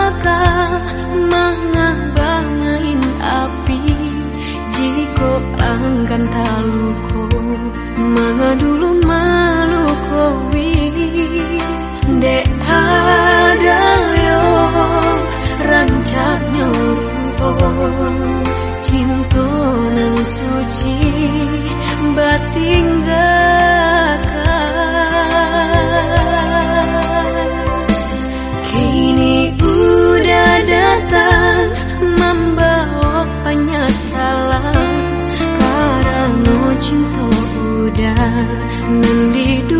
bakal mengambangin api. Jiko angkan taluko Mengadulu malukowi Dek dan di dunia